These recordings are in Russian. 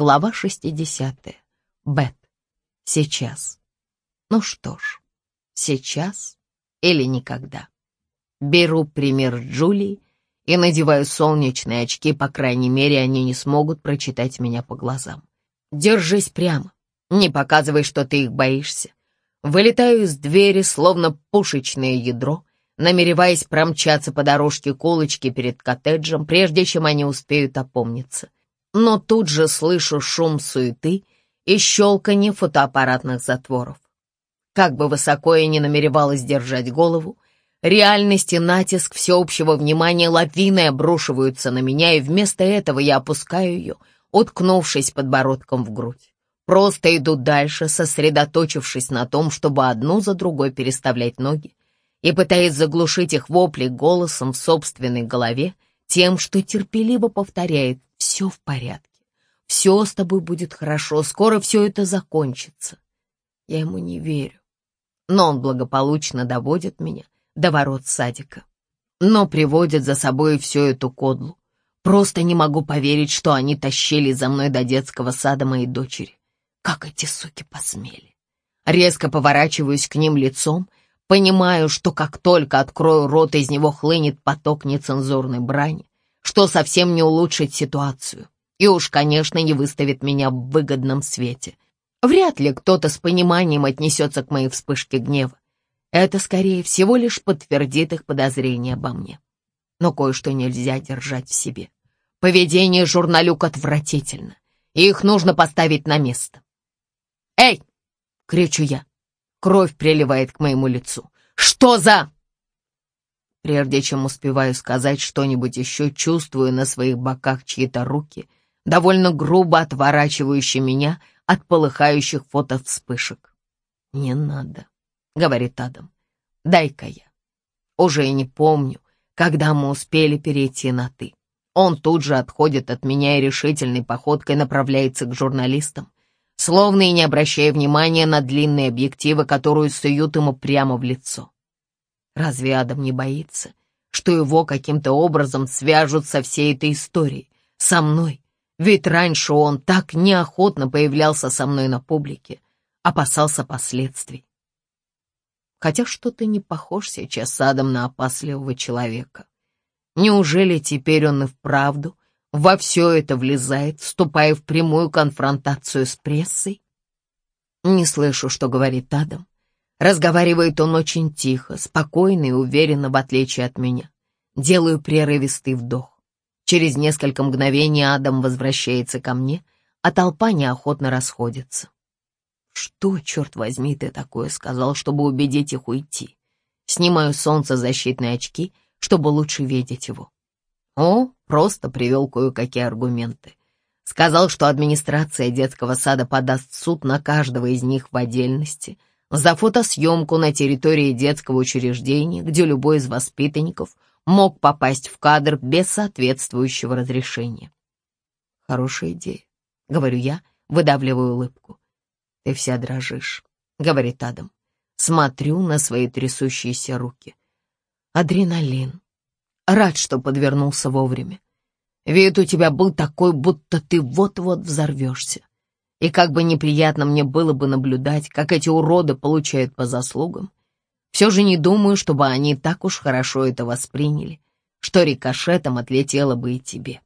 Глава 60. Бет. Сейчас. Ну что ж, сейчас или никогда. Беру пример Джулии и надеваю солнечные очки, по крайней мере, они не смогут прочитать меня по глазам. Держись прямо, не показывай, что ты их боишься. Вылетаю из двери, словно пушечное ядро, намереваясь промчаться по дорожке колочки перед коттеджем, прежде чем они успеют опомниться. Но тут же слышу шум суеты и щелканье фотоаппаратных затворов. Как бы высоко я ни намеревалась держать голову, реальность и натиск всеобщего внимания лавиной обрушиваются на меня, и вместо этого я опускаю ее, уткнувшись подбородком в грудь. Просто иду дальше, сосредоточившись на том, чтобы одну за другой переставлять ноги и пытаясь заглушить их вопли голосом в собственной голове, тем, что терпеливо повторяет «все в порядке, все с тобой будет хорошо, скоро все это закончится». Я ему не верю, но он благополучно доводит меня до ворот садика, но приводит за собой всю эту кодлу. Просто не могу поверить, что они тащили за мной до детского сада моей дочери. Как эти суки посмели? Резко поворачиваюсь к ним лицом, понимаю, что как только открою рот, из него хлынет поток нецензурной брани, что совсем не улучшит ситуацию и уж, конечно, не выставит меня в выгодном свете. Вряд ли кто-то с пониманием отнесется к моей вспышке гнева. Это, скорее всего, лишь подтвердит их подозрения обо мне. Но кое-что нельзя держать в себе. Поведение журналюк отвратительно, и их нужно поставить на место. «Эй!» — кричу я. Кровь приливает к моему лицу. «Что за...» Прежде чем успеваю сказать что-нибудь еще, чувствую на своих боках чьи-то руки, довольно грубо отворачивающие меня от полыхающих фотовспышек. «Не надо», — говорит Адам. «Дай-ка я». Уже и не помню, когда мы успели перейти на «ты». Он тут же отходит от меня и решительной походкой направляется к журналистам, словно и не обращая внимания на длинные объективы, которые суют ему прямо в лицо. Разве Адам не боится, что его каким-то образом свяжут со всей этой историей, со мной? Ведь раньше он так неохотно появлялся со мной на публике, опасался последствий. Хотя что-то не похож сейчас Адам на опасливого человека. Неужели теперь он и вправду во все это влезает, вступая в прямую конфронтацию с прессой? Не слышу, что говорит Адам. Разговаривает он очень тихо, спокойно и уверенно, в отличие от меня. Делаю прерывистый вдох. Через несколько мгновений Адам возвращается ко мне, а толпа неохотно расходится. «Что, черт возьми, ты такое сказал, чтобы убедить их уйти?» Снимаю солнцезащитные очки, чтобы лучше видеть его. О, просто привел кое-какие аргументы. Сказал, что администрация детского сада подаст суд на каждого из них в отдельности за фотосъемку на территории детского учреждения, где любой из воспитанников мог попасть в кадр без соответствующего разрешения. Хорошая идея, говорю я, выдавливаю улыбку. Ты вся дрожишь, говорит Адам. Смотрю на свои трясущиеся руки. Адреналин. Рад, что подвернулся вовремя. Вид у тебя был такой, будто ты вот-вот взорвешься. И как бы неприятно мне было бы наблюдать, как эти уроды получают по заслугам, все же не думаю, чтобы они так уж хорошо это восприняли, что рикошетом отлетело бы и тебе.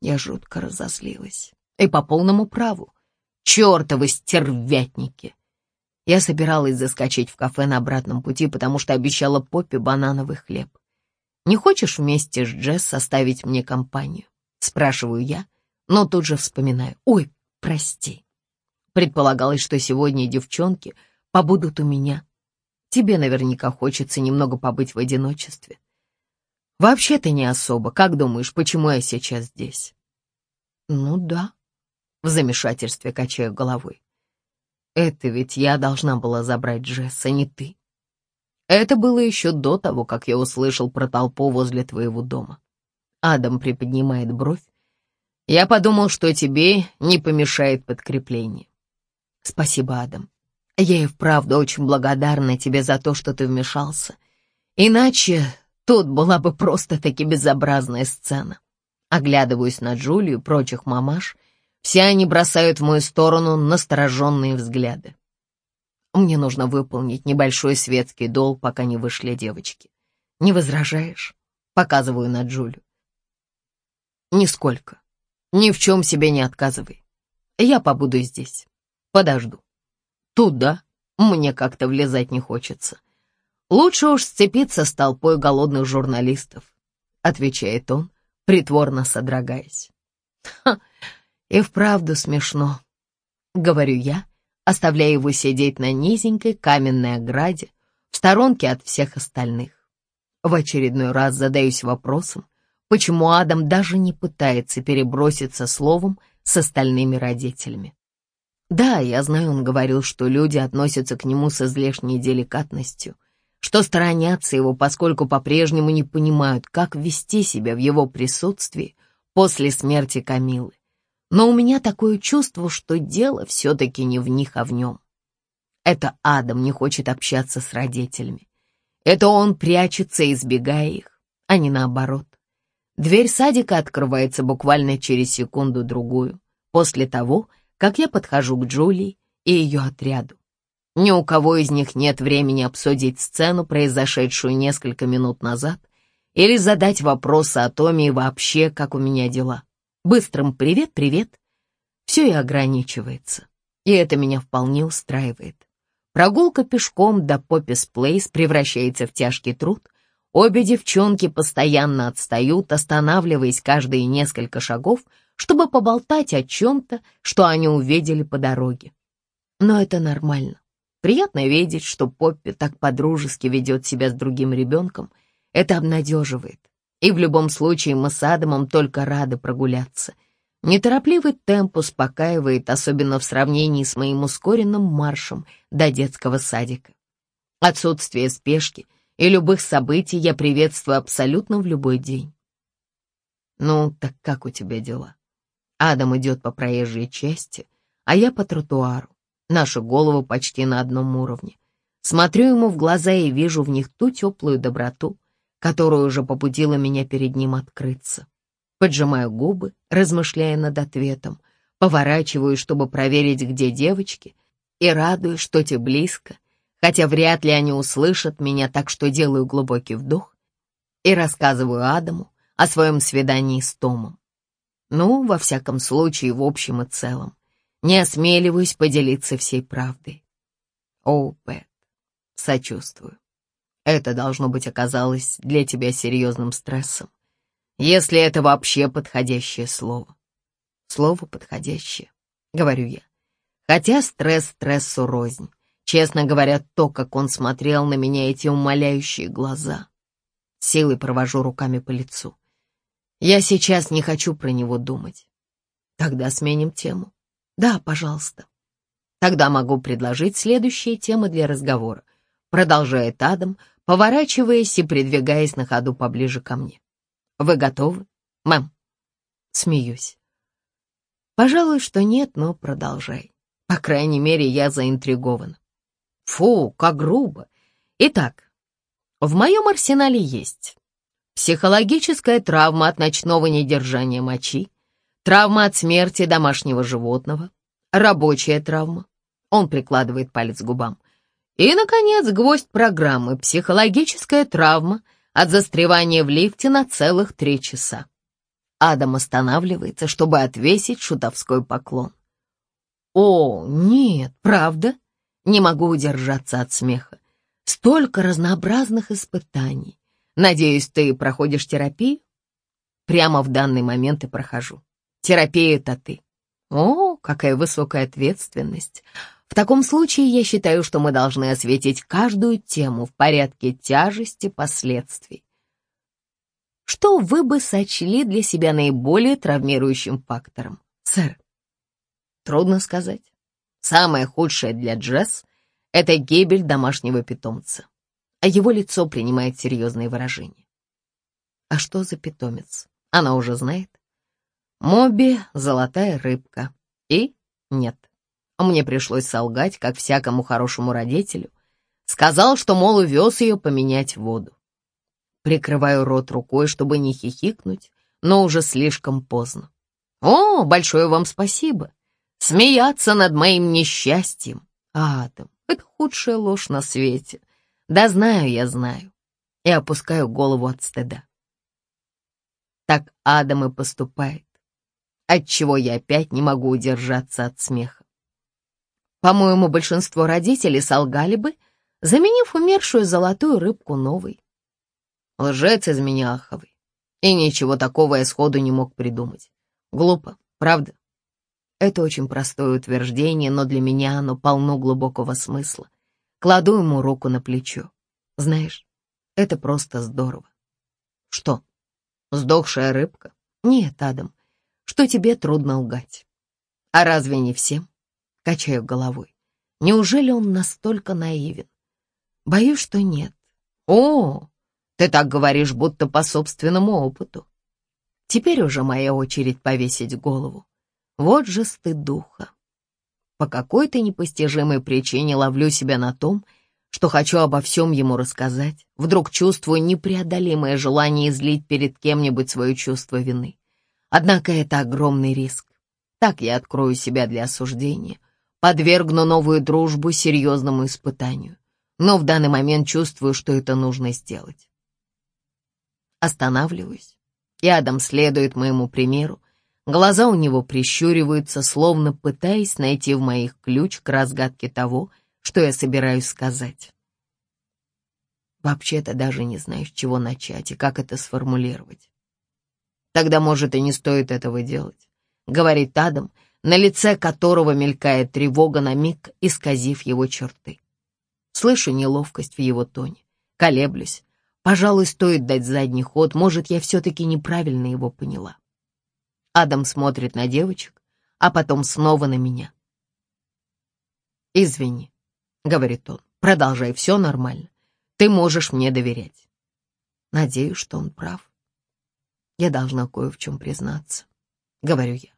Я жутко разозлилась. И по полному праву. Чертовы стервятники! Я собиралась заскочить в кафе на обратном пути, потому что обещала Поппи банановый хлеб. «Не хочешь вместе с Джесс составить мне компанию?» Спрашиваю я, но тут же вспоминаю. «Ой, прости. Предполагалось, что сегодня девчонки побудут у меня. Тебе наверняка хочется немного побыть в одиночестве. Вообще-то не особо. Как думаешь, почему я сейчас здесь?» «Ну да», — в замешательстве качаю головой. «Это ведь я должна была забрать Джесс, а не ты. Это было еще до того, как я услышал про толпу возле твоего дома. Адам приподнимает бровь. Я подумал, что тебе не помешает подкрепление. Спасибо, Адам. Я и вправду очень благодарна тебе за то, что ты вмешался. Иначе тут была бы просто-таки безобразная сцена. Оглядываюсь на Джулию и прочих мамаш, Все они бросают в мою сторону настороженные взгляды. Мне нужно выполнить небольшой светский долг, пока не вышли девочки. Не возражаешь? Показываю на Джулю. Нисколько. Ни в чем себе не отказывай. Я побуду здесь. Подожду. Туда мне как-то влезать не хочется. Лучше уж сцепиться с толпой голодных журналистов, отвечает он, притворно содрогаясь. И вправду смешно, говорю я, оставляя его сидеть на низенькой каменной ограде в сторонке от всех остальных. В очередной раз задаюсь вопросом, почему Адам даже не пытается переброситься словом с остальными родителями. Да, я знаю, он говорил, что люди относятся к нему с излишней деликатностью, что сторонятся его, поскольку по-прежнему не понимают, как вести себя в его присутствии после смерти Камилы. Но у меня такое чувство, что дело все-таки не в них, а в нем. Это Адам не хочет общаться с родителями. Это он прячется, избегая их, а не наоборот. Дверь садика открывается буквально через секунду-другую, после того, как я подхожу к Джулии и ее отряду. Ни у кого из них нет времени обсудить сцену, произошедшую несколько минут назад, или задать вопросы о Томе и вообще, как у меня дела. Быстрым «привет-привет» все и ограничивается, и это меня вполне устраивает. Прогулка пешком до Поппис Плейс превращается в тяжкий труд. Обе девчонки постоянно отстают, останавливаясь каждые несколько шагов, чтобы поболтать о чем-то, что они увидели по дороге. Но это нормально. Приятно видеть, что Поппи так подружески ведет себя с другим ребенком. Это обнадеживает. И в любом случае мы с Адамом только рады прогуляться. Неторопливый темп успокаивает, особенно в сравнении с моим ускоренным маршем до детского садика. Отсутствие спешки и любых событий я приветствую абсолютно в любой день. Ну, так как у тебя дела? Адам идет по проезжей части, а я по тротуару. Наши головы почти на одном уровне. Смотрю ему в глаза и вижу в них ту теплую доброту, которая уже побудила меня перед ним открыться. Поджимаю губы, размышляя над ответом, поворачиваю, чтобы проверить, где девочки, и радуюсь, что те близко, хотя вряд ли они услышат меня, так что делаю глубокий вдох и рассказываю Адаму о своем свидании с Томом. Ну, во всяком случае, в общем и целом. Не осмеливаюсь поделиться всей правдой. О, Пэт, сочувствую. Это, должно быть, оказалось для тебя серьезным стрессом если это вообще подходящее слово. Слово подходящее, говорю я. Хотя стресс стрессу рознь. Честно говоря, то, как он смотрел на меня, эти умоляющие глаза. Силой провожу руками по лицу. Я сейчас не хочу про него думать. Тогда сменим тему. Да, пожалуйста. Тогда могу предложить следующие темы для разговора. Продолжает Адам, поворачиваясь и придвигаясь на ходу поближе ко мне. Вы готовы, мэм?» Смеюсь. Пожалуй, что нет, но продолжай. По крайней мере, я заинтригован. Фу, как грубо. Итак, в моем арсенале есть психологическая травма от ночного недержания мочи, травма от смерти домашнего животного, рабочая травма. Он прикладывает палец к губам. И, наконец, гвоздь программы «Психологическая травма» от застревания в лифте на целых три часа. Адам останавливается, чтобы отвесить шутовской поклон. «О, нет, правда?» Не могу удержаться от смеха. Столько разнообразных испытаний. Надеюсь, ты проходишь терапию? Прямо в данный момент и прохожу. Терапия — это ты. О, какая высокая ответственность. В таком случае я считаю, что мы должны осветить каждую тему в порядке тяжести последствий. Что вы бы сочли для себя наиболее травмирующим фактором, сэр? Трудно сказать. Самое худшее для Джесс — это гибель домашнего питомца, а его лицо принимает серьезные выражения. А что за питомец? Она уже знает. Моби — золотая рыбка. И нет. Мне пришлось солгать, как всякому хорошему родителю. Сказал, что, мол, увез ее поменять воду. Прикрываю рот рукой, чтобы не хихикнуть, но уже слишком поздно. О, большое вам спасибо. Смеяться над моим несчастьем. Адам, это худшая ложь на свете. Да знаю я, знаю. И опускаю голову от стыда. Так Адам и поступает, отчего я опять не могу удержаться от смеха. По-моему, большинство родителей солгали бы, заменив умершую золотую рыбку новой. Лжец из меня аховый. И ничего такого я сходу не мог придумать. Глупо, правда? Это очень простое утверждение, но для меня оно полно глубокого смысла. Кладу ему руку на плечо. Знаешь, это просто здорово. Что? Сдохшая рыбка? Нет, Адам, что тебе трудно лгать. А разве не всем? Качаю головой. Неужели он настолько наивен? Боюсь, что нет. О, ты так говоришь, будто по собственному опыту. Теперь уже моя очередь повесить голову. Вот же стыд духа. По какой-то непостижимой причине ловлю себя на том, что хочу обо всем ему рассказать. Вдруг чувствую непреодолимое желание излить перед кем-нибудь свое чувство вины. Однако это огромный риск. Так я открою себя для осуждения, подвергну новую дружбу серьезному испытанию. Но в данный момент чувствую, что это нужно сделать. Останавливаюсь, и Адам следует моему примеру. Глаза у него прищуриваются, словно пытаясь найти в моих ключ к разгадке того, что я собираюсь сказать. Вообще-то даже не знаю, с чего начать и как это сформулировать. Тогда, может, и не стоит этого делать, говорит Адам, на лице которого мелькает тревога на миг, исказив его черты. Слышу неловкость в его тоне, колеблюсь. Пожалуй, стоит дать задний ход, может, я все-таки неправильно его поняла. Адам смотрит на девочек, а потом снова на меня. «Извини», — говорит он, — «продолжай, все нормально. Ты можешь мне доверять». Надеюсь, что он прав. Я должна кое в чем признаться, — говорю я.